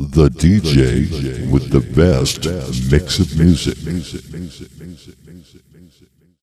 The DJ with the best mix of music.